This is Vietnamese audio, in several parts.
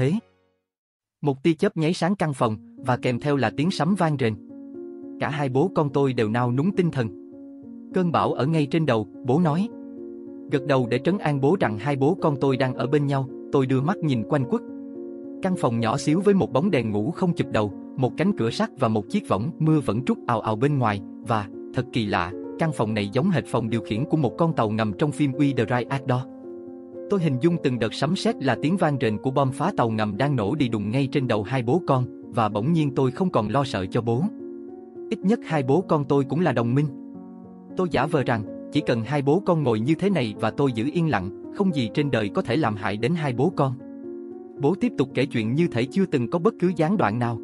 thế. Một tia chớp nháy sáng căn phòng, và kèm theo là tiếng sấm vang rền. Cả hai bố con tôi đều nao núng tinh thần. Cơn bão ở ngay trên đầu, bố nói. Gật đầu để trấn an bố rằng hai bố con tôi đang ở bên nhau, tôi đưa mắt nhìn quanh quất. Căn phòng nhỏ xíu với một bóng đèn ngủ không chụp đầu, một cánh cửa sắt và một chiếc võng mưa vẫn trút ào ào bên ngoài, và, thật kỳ lạ, căn phòng này giống hệt phòng điều khiển của một con tàu ngầm trong phim We the Right Actor. Tôi hình dung từng đợt sấm sét là tiếng vang rền của bom phá tàu ngầm đang nổ đi đùng ngay trên đầu hai bố con, và bỗng nhiên tôi không còn lo sợ cho bố. Ít nhất hai bố con tôi cũng là đồng minh. Tôi giả vờ rằng, chỉ cần hai bố con ngồi như thế này và tôi giữ yên lặng, không gì trên đời có thể làm hại đến hai bố con. Bố tiếp tục kể chuyện như thể chưa từng có bất cứ gián đoạn nào.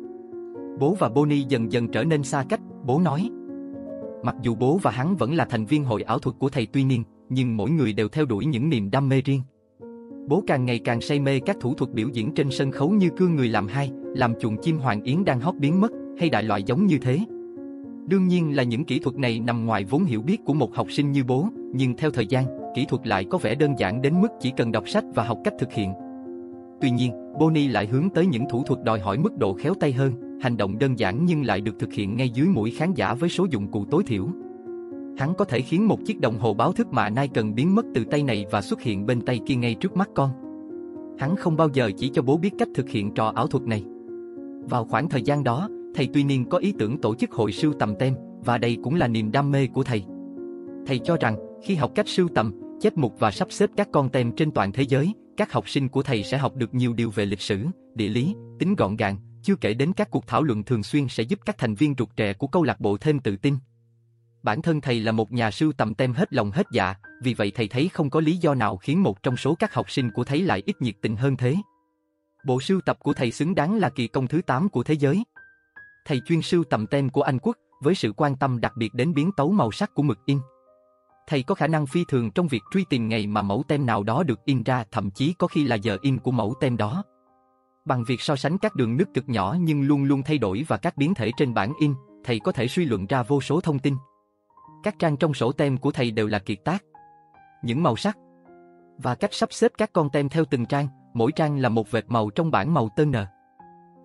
Bố và Bonnie dần dần trở nên xa cách, bố nói. Mặc dù bố và hắn vẫn là thành viên hội ảo thuật của thầy Tuy Niên, nhưng mỗi người đều theo đuổi những niềm đam mê riêng. Bố càng ngày càng say mê các thủ thuật biểu diễn trên sân khấu như cưa người làm hai, làm chuồng chim hoàng yến đang hót biến mất, hay đại loại giống như thế. Đương nhiên là những kỹ thuật này nằm ngoài vốn hiểu biết của một học sinh như bố, nhưng theo thời gian, kỹ thuật lại có vẻ đơn giản đến mức chỉ cần đọc sách và học cách thực hiện. Tuy nhiên, Bonnie lại hướng tới những thủ thuật đòi hỏi mức độ khéo tay hơn, hành động đơn giản nhưng lại được thực hiện ngay dưới mũi khán giả với số dụng cụ tối thiểu. Hắn có thể khiến một chiếc đồng hồ báo thức mà nay cần biến mất từ tay này và xuất hiện bên tay kia ngay trước mắt con. Hắn không bao giờ chỉ cho bố biết cách thực hiện trò ảo thuật này. Vào khoảng thời gian đó, thầy tuy niên có ý tưởng tổ chức hội sưu tầm tem, và đây cũng là niềm đam mê của thầy. Thầy cho rằng, khi học cách sưu tầm, chép mục và sắp xếp các con tem trên toàn thế giới, các học sinh của thầy sẽ học được nhiều điều về lịch sử, địa lý, tính gọn gàng, chưa kể đến các cuộc thảo luận thường xuyên sẽ giúp các thành viên rụt rè của câu lạc bộ thêm tự tin. Bản thân thầy là một nhà sưu tầm tem hết lòng hết dạ, vì vậy thầy thấy không có lý do nào khiến một trong số các học sinh của thầy lại ít nhiệt tình hơn thế. Bộ sưu tập của thầy xứng đáng là kỳ công thứ 8 của thế giới. Thầy chuyên sưu tầm tem của Anh quốc, với sự quan tâm đặc biệt đến biến tấu màu sắc của mực in. Thầy có khả năng phi thường trong việc truy tìm ngày mà mẫu tem nào đó được in ra, thậm chí có khi là giờ in của mẫu tem đó. Bằng việc so sánh các đường nứt cực nhỏ nhưng luôn luôn thay đổi và các biến thể trên bản in, thầy có thể suy luận ra vô số thông tin. Các trang trong sổ tem của thầy đều là kiệt tác. Những màu sắc và cách sắp xếp các con tem theo từng trang, mỗi trang là một vệt màu trong bảng màu tơ nờ.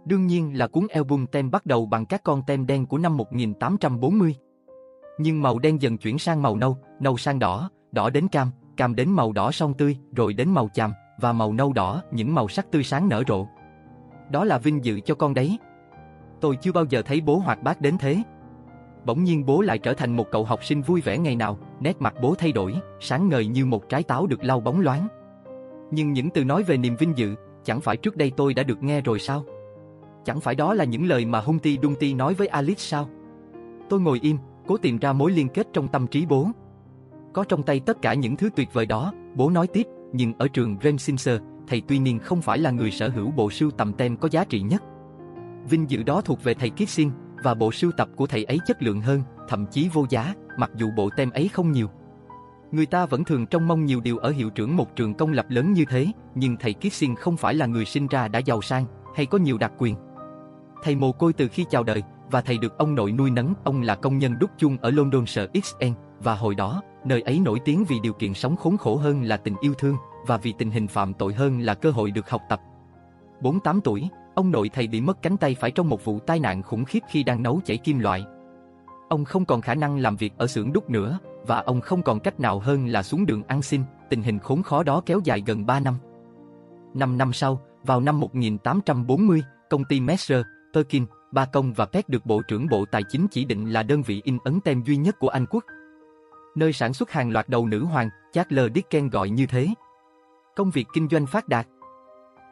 Đương nhiên là cuốn album tem bắt đầu bằng các con tem đen của năm 1840. Nhưng màu đen dần chuyển sang màu nâu, nâu sang đỏ, đỏ đến cam, cam đến màu đỏ son tươi, rồi đến màu chàm, và màu nâu đỏ, những màu sắc tươi sáng nở rộ. Đó là vinh dự cho con đấy. Tôi chưa bao giờ thấy bố hoạt bát đến thế. Bỗng nhiên bố lại trở thành một cậu học sinh vui vẻ ngày nào, nét mặt bố thay đổi, sáng ngời như một trái táo được lau bóng loáng. Nhưng những từ nói về niềm vinh dự, chẳng phải trước đây tôi đã được nghe rồi sao? Chẳng phải đó là những lời mà Hung Ti Ti nói với Alice sao? Tôi ngồi im, cố tìm ra mối liên kết trong tâm trí bố. Có trong tay tất cả những thứ tuyệt vời đó, bố nói tiếp, nhưng ở trường Remsinser, thầy tuy nhiên không phải là người sở hữu bộ sưu tầm tem có giá trị nhất. Vinh dự đó thuộc về thầy Kissing, và bộ sưu tập của thầy ấy chất lượng hơn, thậm chí vô giá, mặc dù bộ tem ấy không nhiều. Người ta vẫn thường trông mong nhiều điều ở hiệu trưởng một trường công lập lớn như thế, nhưng thầy Kissing không phải là người sinh ra đã giàu sang, hay có nhiều đặc quyền. Thầy mồ côi từ khi chào đời, và thầy được ông nội nuôi nấng, ông là công nhân đúc chung ở London sở XN, và hồi đó, nơi ấy nổi tiếng vì điều kiện sống khốn khổ hơn là tình yêu thương, và vì tình hình phạm tội hơn là cơ hội được học tập. 48 tuổi, ông nội thầy bị mất cánh tay phải trong một vụ tai nạn khủng khiếp khi đang nấu chảy kim loại. Ông không còn khả năng làm việc ở xưởng đúc nữa, và ông không còn cách nào hơn là xuống đường ăn xin, tình hình khốn khó đó kéo dài gần 3 năm. 5 năm sau, vào năm 1840, công ty Messer, Perkin, Ba Công và Peck được Bộ trưởng Bộ Tài chính chỉ định là đơn vị in ấn tem duy nhất của Anh quốc. Nơi sản xuất hàng loạt đầu nữ hoàng, Charles Dickens gọi như thế. Công việc kinh doanh phát đạt.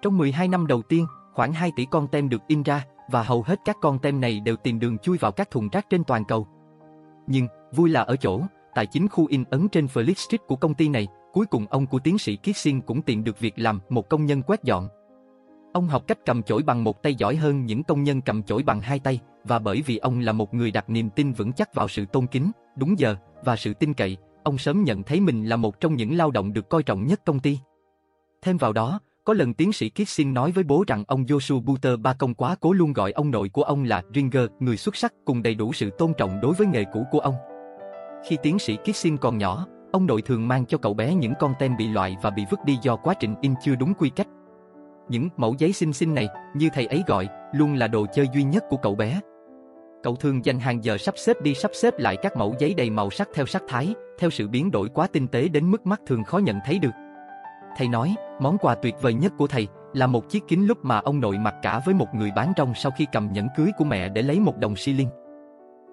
Trong 12 năm đầu tiên, khoảng 2 tỷ con tem được in ra, và hầu hết các con tem này đều tìm đường chui vào các thùng rác trên toàn cầu. Nhưng, vui là ở chỗ, tại chính khu in ấn trên Felix Street của công ty này, cuối cùng ông của tiến sĩ Kissing cũng tìm được việc làm một công nhân quét dọn. Ông học cách cầm chổi bằng một tay giỏi hơn những công nhân cầm chổi bằng hai tay, và bởi vì ông là một người đặt niềm tin vững chắc vào sự tôn kính, đúng giờ và sự tin cậy, ông sớm nhận thấy mình là một trong những lao động được coi trọng nhất công ty. Thêm vào đó, có lần tiến sĩ Kissing nói với bố rằng ông Joshua Buter ba công quá cố luôn gọi ông nội của ông là Ringer, người xuất sắc cùng đầy đủ sự tôn trọng đối với nghề cũ của ông. Khi tiến sĩ Kissing còn nhỏ, ông nội thường mang cho cậu bé những con tem bị loại và bị vứt đi do quá trình in chưa đúng quy cách. những mẫu giấy xinh xinh này, như thầy ấy gọi, luôn là đồ chơi duy nhất của cậu bé. Cậu thường dành hàng giờ sắp xếp đi sắp xếp lại các mẫu giấy đầy màu sắc theo sắc thái, theo sự biến đổi quá tinh tế đến mức mắt thường khó nhận thấy được. Thầy nói, món quà tuyệt vời nhất của thầy là một chiếc kính lúc mà ông nội mặc cả với một người bán rong sau khi cầm nhẫn cưới của mẹ để lấy một đồng xi linh.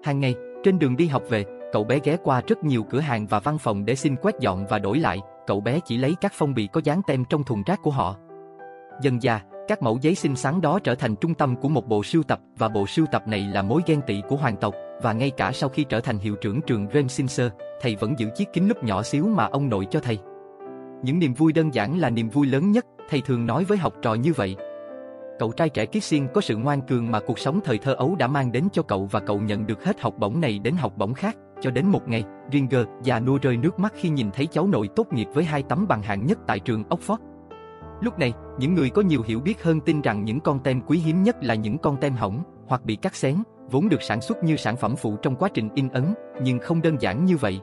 Hàng ngày, trên đường đi học về, cậu bé ghé qua rất nhiều cửa hàng và văn phòng để xin quét dọn và đổi lại, cậu bé chỉ lấy các phong bì có dán tem trong thùng rác của họ. Dần già, các mẫu giấy xinh xắn đó trở thành trung tâm của một bộ sưu tập và bộ sưu tập này là mối ghen tị của hoàng tộc và ngay cả sau khi trở thành hiệu trưởng trường Remsinser, thầy vẫn giữ chiếc kính lúp nhỏ xíu mà ông nội cho thầy. Những niềm vui đơn giản là niềm vui lớn nhất, thầy thường nói với học trò như vậy. Cậu trai trẻ Kissing có sự ngoan cường mà cuộc sống thời thơ ấu đã mang đến cho cậu và cậu nhận được hết học bổng này đến học bổng khác, cho đến một ngày, Ringer già nua rơi nước mắt khi nhìn thấy cháu nội tốt nghiệp với hai tấm bằng hạng nhất tại trường Oxford. Lúc này, những người có nhiều hiểu biết hơn tin rằng những con tem quý hiếm nhất là những con tem hỏng hoặc bị cắt xén, vốn được sản xuất như sản phẩm phụ trong quá trình in ấn, nhưng không đơn giản như vậy.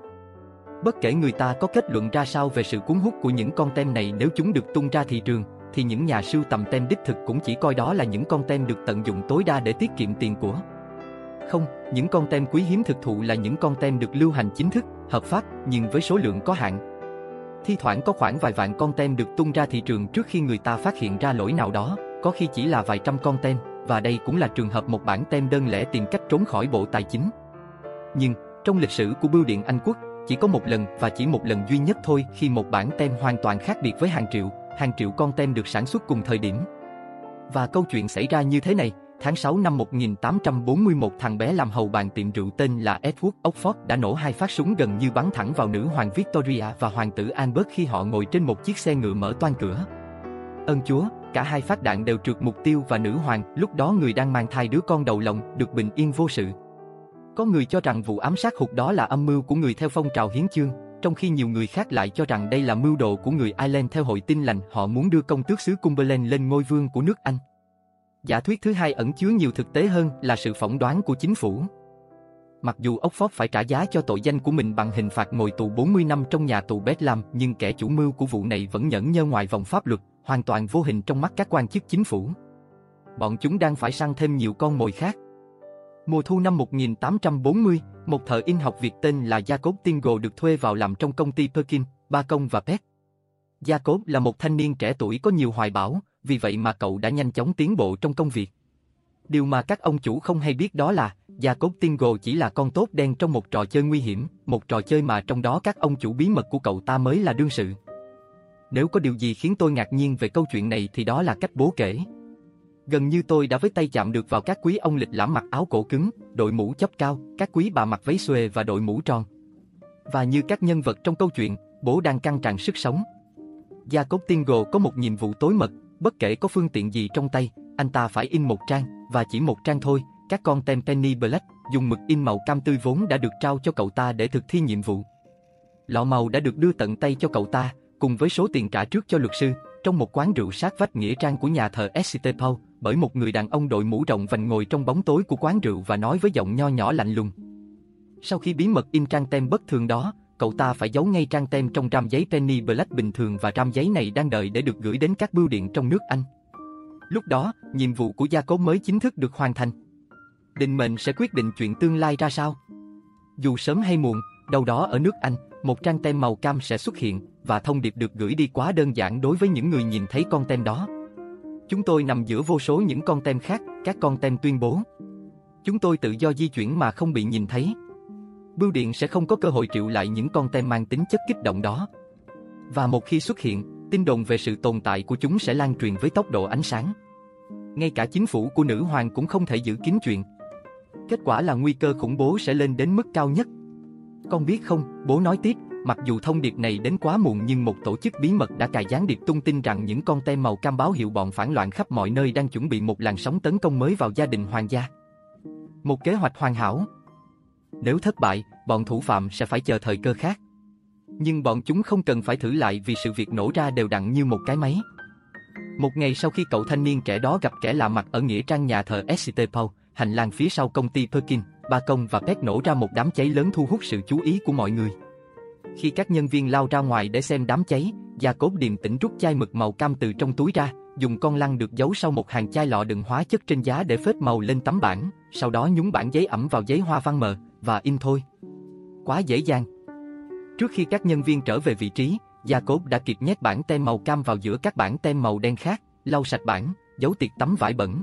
Bất kể người ta có kết luận ra sao về sự cuốn hút của những con tem này nếu chúng được tung ra thị trường, thì những nhà sưu tầm tem đích thực cũng chỉ coi đó là những con tem được tận dụng tối đa để tiết kiệm tiền của. Không, những con tem quý hiếm thực thụ là những con tem được lưu hành chính thức, hợp pháp, nhưng với số lượng có hạn. Thi thoảng có khoảng vài vạn con tem được tung ra thị trường trước khi người ta phát hiện ra lỗi nào đó, có khi chỉ là vài trăm con tem, và đây cũng là trường hợp một bản tem đơn lẻ tìm cách trốn khỏi Bộ Tài chính. Nhưng, trong lịch sử của Bưu điện Anh Quốc, chỉ có một lần và chỉ một lần duy nhất thôi khi một bản tem hoàn toàn khác biệt với hàng triệu, hàng triệu con tem được sản xuất cùng thời điểm. Và câu chuyện xảy ra như thế này, tháng 6 năm 1841 thằng bé làm hầu bàn tiệm rượu tên là Edward Oxford đã nổ hai phát súng gần như bắn thẳng vào nữ hoàng Victoria và hoàng tử Albert khi họ ngồi trên một chiếc xe ngựa mở toan cửa. Ơn Chúa, cả hai phát đạn đều trượt mục tiêu và nữ hoàng, lúc đó người đang mang thai đứa con đầu lòng, được bình yên vô sự. Có người cho rằng vụ ám sát hụt đó là âm mưu của người theo phong trào hiến chương, trong khi nhiều người khác lại cho rằng đây là mưu đồ của người Ireland theo hội tin lành họ muốn đưa công tước xứ Cumberland lên ngôi vương của nước Anh. Giả thuyết thứ hai ẩn chứa nhiều thực tế hơn là sự phỏng đoán của chính phủ. Mặc dù Oxford phải trả giá cho tội danh của mình bằng hình phạt ngồi tù 40 năm trong nhà tù Bedlam, nhưng kẻ chủ mưu của vụ này vẫn nhẫn nhơ ngoài vòng pháp luật, hoàn toàn vô hình trong mắt các quan chức chính phủ. Bọn chúng đang phải săn thêm nhiều con mồi khác. Mùa thu năm 1840, một thợ in học Việt tên là Jacob Tingle được thuê vào làm trong công ty Perkin, Ba Công và Peck. Jacob là một thanh niên trẻ tuổi có nhiều hoài bão, vì vậy mà cậu đã nhanh chóng tiến bộ trong công việc. Điều mà các ông chủ không hay biết đó là, Jacob Tingle chỉ là con tốt đen trong một trò chơi nguy hiểm, một trò chơi mà trong đó các ông chủ bí mật của cậu ta mới là đương sự. Nếu có điều gì khiến tôi ngạc nhiên về câu chuyện này thì đó là cách bố kể. Gần như tôi đã với tay chạm được vào các quý ông lịch lãm mặc áo cổ cứng, đội mũ chóp cao, các quý bà mặc váy xuề và đội mũ tròn. Và như các nhân vật trong câu chuyện, bố đang căng tràn sức sống. Gia Cốt Tiên Gồ có một nhiệm vụ tối mật, bất kể có phương tiện gì trong tay, anh ta phải in một trang, và chỉ một trang thôi, các con tem Penny Black, dùng mực in màu cam tươi vốn đã được trao cho cậu ta để thực thi nhiệm vụ. Lọ màu đã được đưa tận tay cho cậu ta, cùng với số tiền trả trước cho luật sư, trong một quán rượu sát vách nghĩa trang của nhà thờ St. Paul, bởi một người đàn ông đội mũ rộng vành ngồi trong bóng tối của quán rượu và nói với giọng nho nhỏ lạnh lùng. Sau khi bí mật in trang tem bất thường đó, cậu ta phải giấu ngay trang tem trong ram giấy Penny Black bình thường và ram giấy này đang đợi để được gửi đến các bưu điện trong nước Anh. Lúc đó, nhiệm vụ của gia cố mới chính thức được hoàn thành. Định mệnh sẽ quyết định chuyện tương lai ra sao. Dù sớm hay muộn, đâu đó ở nước Anh, một trang tem màu cam sẽ xuất hiện và thông điệp được gửi đi quá đơn giản đối với những người nhìn thấy con tem đó. Chúng tôi nằm giữa vô số những con tem khác, các con tem tuyên bố. Chúng tôi tự do di chuyển mà không bị nhìn thấy. Bưu điện sẽ không có cơ hội triệu lại những con tem mang tính chất kích động đó. Và một khi xuất hiện, tin đồn về sự tồn tại của chúng sẽ lan truyền với tốc độ ánh sáng. Ngay cả chính phủ của nữ hoàng cũng không thể giữ kín chuyện. Kết quả là nguy cơ khủng bố sẽ lên đến mức cao nhất. Con biết không, bố nói tiếp, mặc dù thông điệp này đến quá muộn nhưng một tổ chức bí mật đã cài gián điệp tung tin rằng những con tem màu cam báo hiệu bọn phản loạn khắp mọi nơi đang chuẩn bị một làn sóng tấn công mới vào gia đình hoàng gia. Một kế hoạch hoàn hảo. Nếu thất bại, bọn thủ phạm sẽ phải chờ thời cơ khác. Nhưng bọn chúng không cần phải thử lại vì sự việc nổ ra đều đặn như một cái máy. Một ngày sau khi cậu thanh niên trẻ đó gặp kẻ lạ mặt ở nghĩa trang nhà thờ St. Paul, hành lang phía sau công ty Perkin, Ba Công và Pet nổ ra một đám cháy lớn thu hút sự chú ý của mọi người. Khi các nhân viên lao ra ngoài để xem đám cháy, Gia Cốp điềm tĩnh rút chai mực màu cam từ trong túi ra, dùng con lăn được giấu sau một hàng chai lọ đựng hóa chất trên giá để phết màu lên tấm bảng, sau đó nhúng bản giấy ẩm vào giấy hoa văn mờ và in thôi. Quá dễ dàng. Trước khi các nhân viên trở về vị trí, Gia Cốt đã kịp nhét bản tem màu cam vào giữa các bản tem màu đen khác, lau sạch bản, giấu tiệt tấm vải bẩn.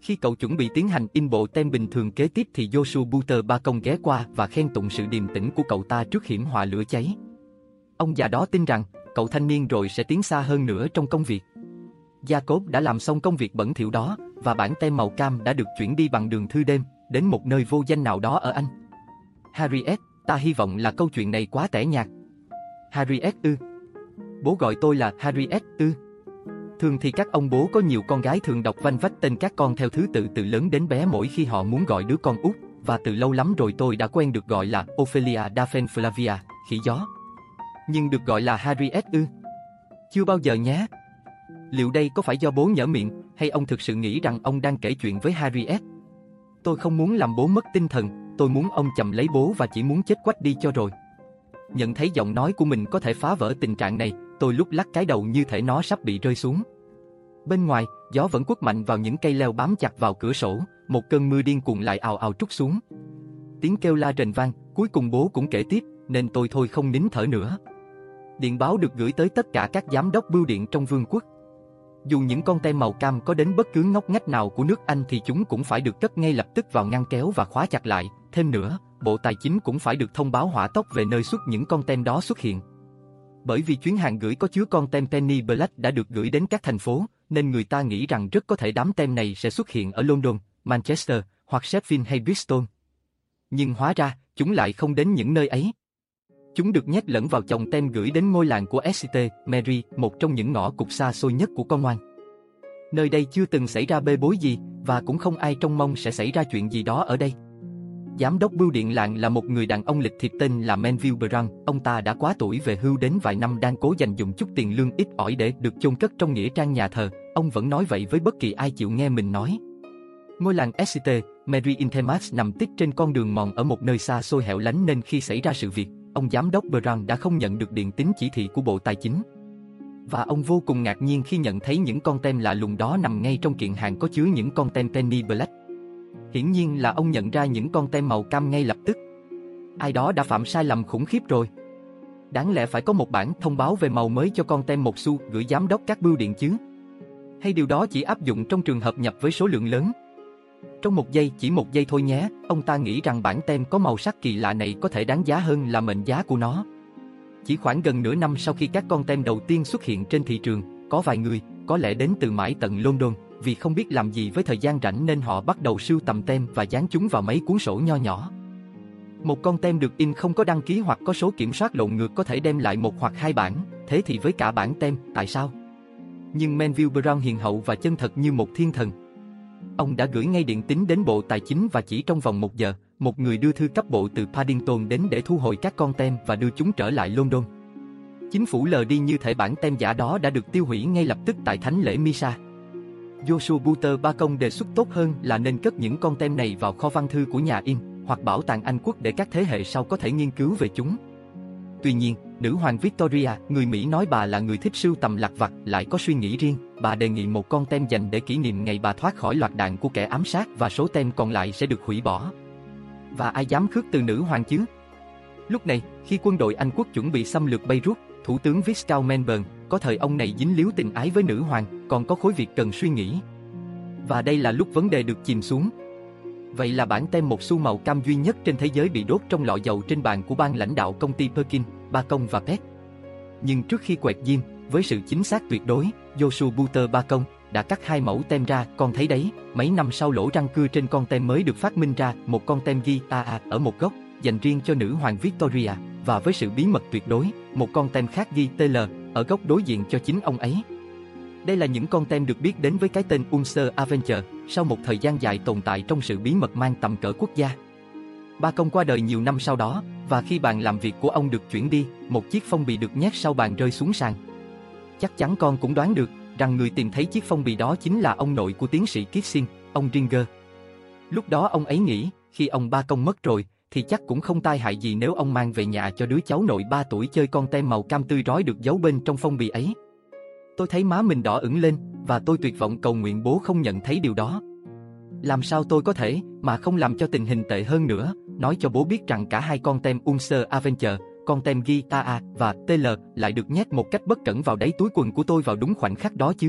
Khi cậu chuẩn bị tiến hành in bộ tem bình thường kế tiếp thì Joshua Buter ba công ghé qua và khen tụng sự điềm tĩnh của cậu ta trước hiểm họa lửa cháy. Ông già đó tin rằng cậu thanh niên rồi sẽ tiến xa hơn nữa trong công việc. Jacob đã làm xong công việc bẩn thỉu đó và bản tem màu cam đã được chuyển đi bằng đường thư đêm đến một nơi vô danh nào đó ở Anh. Harriet, ta hy vọng là câu chuyện này quá tẻ nhạt. Harriet ư. Bố gọi tôi là Harriet ư. Thường thì các ông bố có nhiều con gái thường đọc vanh vách tên các con theo thứ tự từ lớn đến bé mỗi khi họ muốn gọi đứa con út, và từ lâu lắm rồi tôi đã quen được gọi là Ophelia Daphne Flavia, khỉ gió. Nhưng được gọi là Harriet ư? Chưa bao giờ nhé. Liệu đây có phải do bố nhở miệng, hay ông thực sự nghĩ rằng ông đang kể chuyện với Harriet? Tôi không muốn làm bố mất tinh thần, tôi muốn ông chầm lấy bố và chỉ muốn chết quách đi cho rồi. Nhận thấy giọng nói của mình có thể phá vỡ tình trạng này, tôi lúc lắc cái đầu như thể nó sắp bị rơi xuống. Bên ngoài, gió vẫn quất mạnh vào những cây leo bám chặt vào cửa sổ, một cơn mưa điên cuồng lại ào ào trút xuống. Tiếng kêu la rền vang, cuối cùng bố cũng kể tiếp, nên tôi thôi không nín thở nữa. Điện báo được gửi tới tất cả các giám đốc bưu điện trong vương quốc. Dù những con tem màu cam có đến bất cứ ngóc ngách nào của nước Anh thì chúng cũng phải được cất ngay lập tức vào ngăn kéo và khóa chặt lại. Thêm nữa, Bộ Tài chính cũng phải được thông báo hỏa tốc về nơi xuất những con tem đó xuất hiện. Bởi vì chuyến hàng gửi có chứa con tem Penny Black đã được gửi đến các thành phố, nên người ta nghĩ rằng rất có thể đám tem này sẽ xuất hiện ở London, Manchester hoặc Sheffield hay Bristol. Nhưng hóa ra, chúng lại không đến những nơi ấy. Chúng được nhét lẫn vào chồng tem gửi đến ngôi làng của SCT, Mary, một trong những ngõ cục xa xôi nhất của con ngoan. Nơi đây chưa từng xảy ra bê bối gì, và cũng không ai trông mong sẽ xảy ra chuyện gì đó ở đây. Giám đốc bưu điện làng là một người đàn ông lịch thiệp tên là Menville Brown. Ông ta đã quá tuổi về hưu đến vài năm đang cố dành dùng chút tiền lương ít ỏi để được chôn cất trong nghĩa trang nhà thờ. Ông vẫn nói vậy với bất kỳ ai chịu nghe mình nói. Ngôi làng SCT, Mary Intemas nằm tít trên con đường mòn ở một nơi xa xôi hẻo lánh nên khi xảy ra sự việc, ông giám đốc Brown đã không nhận được điện tín chỉ thị của Bộ Tài chính. Và ông vô cùng ngạc nhiên khi nhận thấy những con tem lạ lùng đó nằm ngay trong kiện hàng có chứa những con tem Penny Black. Hiển nhiên là ông nhận ra những con tem màu cam ngay lập tức. Ai đó đã phạm sai lầm khủng khiếp rồi. Đáng lẽ phải có một bản thông báo về màu mới cho con tem một xu gửi giám đốc các bưu điện chứ? Hay điều đó chỉ áp dụng trong trường hợp nhập với số lượng lớn? Trong một giây, chỉ một giây thôi nhé, ông ta nghĩ rằng bản tem có màu sắc kỳ lạ này có thể đáng giá hơn là mệnh giá của nó. Chỉ khoảng gần nửa năm sau khi các con tem đầu tiên xuất hiện trên thị trường, có vài người, có lẽ đến từ mãi tận London, vì không biết làm gì với thời gian rảnh nên họ bắt đầu sưu tầm tem và dán chúng vào mấy cuốn sổ nho nhỏ. Một con tem được in không có đăng ký hoặc có số kiểm soát lộn ngược có thể đem lại một hoặc hai bản, thế thì với cả bản tem, tại sao? Nhưng Manville Brown hiền hậu và chân thật như một thiên thần. Ông đã gửi ngay điện tín đến Bộ Tài chính và chỉ trong vòng một giờ, một người đưa thư cấp bộ từ Paddington đến để thu hồi các con tem và đưa chúng trở lại London. Chính phủ lờ đi như thể bản tem giả đó đã được tiêu hủy ngay lập tức tại thánh lễ Misa. Joshua Buter Ba Công đề xuất tốt hơn là nên cất những con tem này vào kho văn thư của nhà in hoặc bảo tàng Anh quốc để các thế hệ sau có thể nghiên cứu về chúng. Tuy nhiên, nữ hoàng Victoria, người Mỹ nói bà là người thích sưu tầm lặt vặt, lại có suy nghĩ riêng. Bà đề nghị một con tem dành để kỷ niệm ngày bà thoát khỏi loạt đạn của kẻ ám sát và số tem còn lại sẽ được hủy bỏ. Và ai dám khước từ nữ hoàng chứ? Lúc này, khi quân đội Anh quốc chuẩn bị xâm lược Beirut, Thủ tướng Viscount Melbourne, có thời ông này dính líu tình ái với nữ hoàng, còn có khối việc cần suy nghĩ. Và đây là lúc vấn đề được chìm xuống. Vậy là bản tem một xu màu cam duy nhất trên thế giới bị đốt trong lọ dầu trên bàn của ban lãnh đạo công ty Perkin, Ba Công và Pet. Nhưng trước khi quẹt diêm, với sự chính xác tuyệt đối, Joshua Buter Ba Công đã cắt hai mẫu tem ra, con thấy đấy, mấy năm sau lỗ răng cưa trên con tem mới được phát minh ra, một con tem ghi AA ở một góc, dành riêng cho nữ hoàng Victoria, và với sự bí mật tuyệt đối, một con tem khác ghi TL ở góc đối diện cho chính ông ấy. Đây là những con tem được biết đến với cái tên Unser Adventure sau một thời gian dài tồn tại trong sự bí mật mang tầm cỡ quốc gia. Ba công qua đời nhiều năm sau đó, và khi bàn làm việc của ông được chuyển đi, một chiếc phong bì được nhét sau bàn rơi xuống sàn. Chắc chắn con cũng đoán được rằng người tìm thấy chiếc phong bì đó chính là ông nội của tiến sĩ Kissing, ông Ringer. Lúc đó ông ấy nghĩ, khi ông ba công mất rồi, thì chắc cũng không tai hại gì nếu ông mang về nhà cho đứa cháu nội 3 tuổi chơi con tem màu cam tươi rói được giấu bên trong phong bì ấy. Tôi thấy má mình đỏ ửng lên và tôi tuyệt vọng cầu nguyện bố không nhận thấy điều đó. Làm sao tôi có thể mà không làm cho tình hình tệ hơn nữa, nói cho bố biết rằng cả hai con tem Unser Adventure, con tem Gita và TL lại được nhét một cách bất cẩn vào đáy túi quần của tôi vào đúng khoảnh khắc đó chứ.